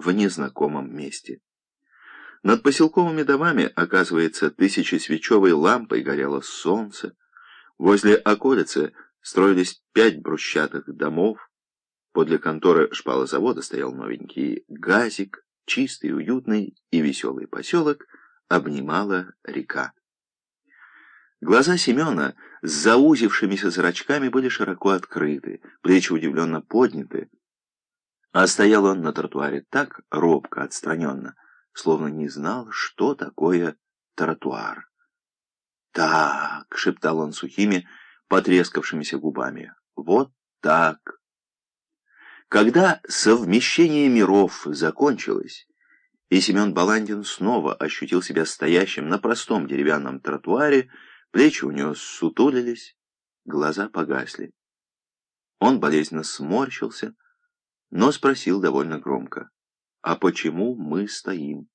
в незнакомом месте. Над поселковыми домами, оказывается, тысячесвечевой лампой горело солнце. Возле околицы строились пять брусчатых домов. Подле конторы шпалозавода стоял новенький газик, чистый, уютный и веселый поселок обнимала река. Глаза Семена с заузившимися зрачками были широко открыты, плечи удивленно подняты, а стоял он на тротуаре так робко, отстраненно, словно не знал, что такое тротуар. «Так», — шептал он сухими, потрескавшимися губами, — «вот так». Когда совмещение миров закончилось, и Семен Баландин снова ощутил себя стоящим на простом деревянном тротуаре, плечи у него сутулились, глаза погасли. Он болезненно сморщился, но спросил довольно громко. «А почему мы стоим?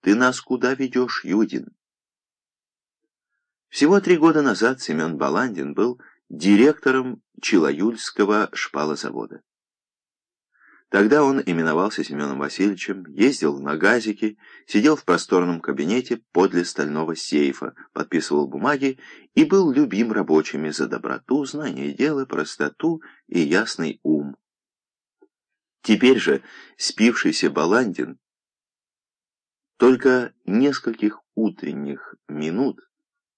Ты нас куда ведешь, Юдин?» Всего три года назад Семен Баландин был директором Чилоюльского шпалозавода. Тогда он именовался Семеном Васильевичем, ездил на газике, сидел в просторном кабинете подле стального сейфа, подписывал бумаги и был любим рабочими за доброту, знание дела, простоту и ясный ум. Теперь же спившийся Баландин только нескольких утренних минут,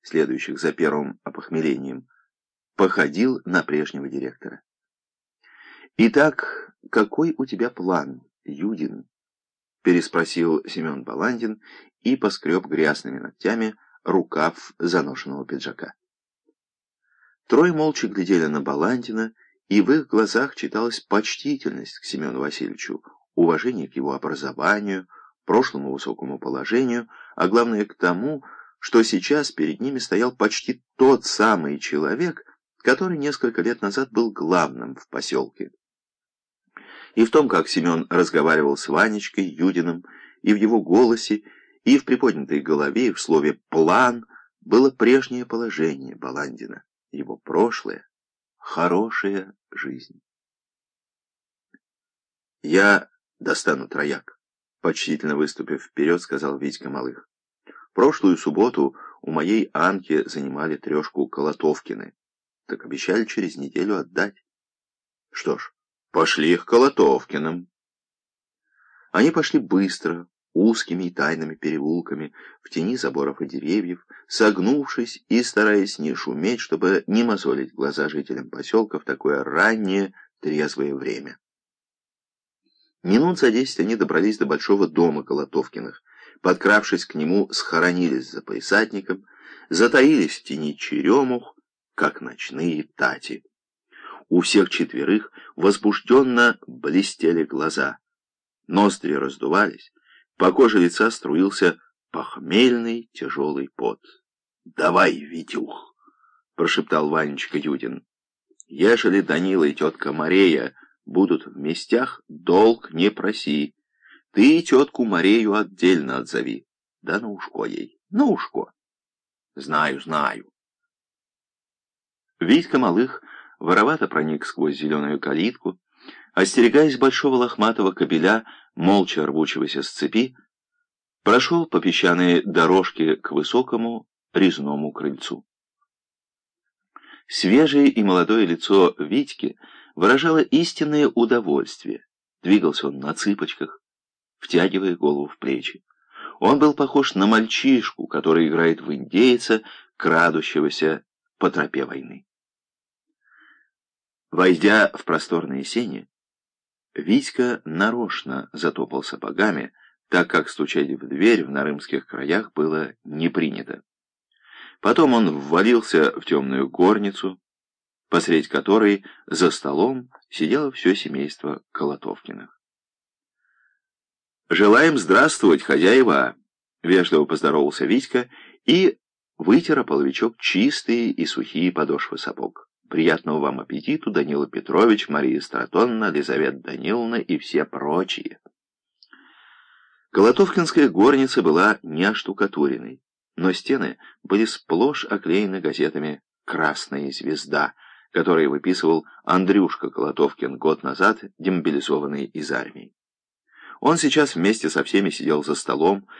следующих за первым опохмелением, походил на прежнего директора. «Итак, какой у тебя план, Юдин?» — переспросил Семен Баландин и поскреб грязными ногтями рукав заношенного пиджака. Трое молча глядели на Баландина, и в их глазах читалась почтительность к Семену Васильевичу, уважение к его образованию, прошлому высокому положению, а главное к тому, что сейчас перед ними стоял почти тот самый человек, который несколько лет назад был главным в поселке. И в том, как Семен разговаривал с Ванечкой, Юдиным, и в его голосе, и в приподнятой голове, и в слове «план» было прежнее положение Баландина, его прошлое, хорошая жизнь. «Я достану трояк», — почтительно выступив вперед, сказал Витька Малых. «Прошлую субботу у моей Анки занимали трешку Колотовкины, так обещали через неделю отдать. Что ж, пошли их Колотовкиным». Они пошли быстро, узкими и тайными переулками, в тени заборов и деревьев, согнувшись и стараясь не шуметь, чтобы не мозолить глаза жителям поселка в такое раннее, трезвое время. Минут за десять они добрались до большого дома Колотовкиных. Подкравшись к нему, схоронились за поясатником, затаились в тени черемух, как ночные тати. У всех четверых возбужденно блестели глаза. Ноздри раздувались, по коже лица струился похмельный тяжелый пот. «Давай, Витюх!» — прошептал Ванечка Юдин. «Ежели Данила и тетка Марея будут в местях, долг не проси. Ты тетку Марею отдельно отзови. Да на ушко ей, на ушко!» «Знаю, знаю!» Витька Малых воровато проник сквозь зеленую калитку, остерегаясь большого лохматого кобеля, молча рвущегося с цепи, прошел по песчаной дорожке к высокому резному крыльцу. Свежее и молодое лицо Витьки выражало истинное удовольствие. Двигался он на цыпочках, втягивая голову в плечи. Он был похож на мальчишку, который играет в индейца, крадущегося по тропе войны. Войдя в просторные сени, Витька нарочно затопал сапогами, так как стучать в дверь в нарымских краях было не принято. Потом он ввалился в темную горницу, посредь которой за столом сидело все семейство Колотовкиных. «Желаем здравствовать, хозяева!» — вежливо поздоровался Витька и вытер половичок чистые и сухие подошвы сапог. Приятного вам аппетиту, Данила Петрович, Мария Стратонна, Лизавета Даниловна и все прочие. Колотовкинская горница была не оштукатуренной, но стены были сплошь оклеены газетами «Красная звезда», которые выписывал Андрюшка Колотовкин год назад, демобилизованный из армии. Он сейчас вместе со всеми сидел за столом,